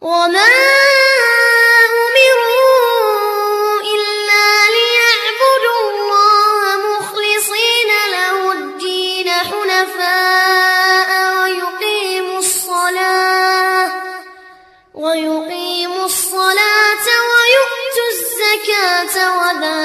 وما أمروا إلا ليعبدوا الله مخلصين له الدين حنفاء ويقيموا الصلاة ويقيموا الصلاة ويؤتوا الزكاة وذلك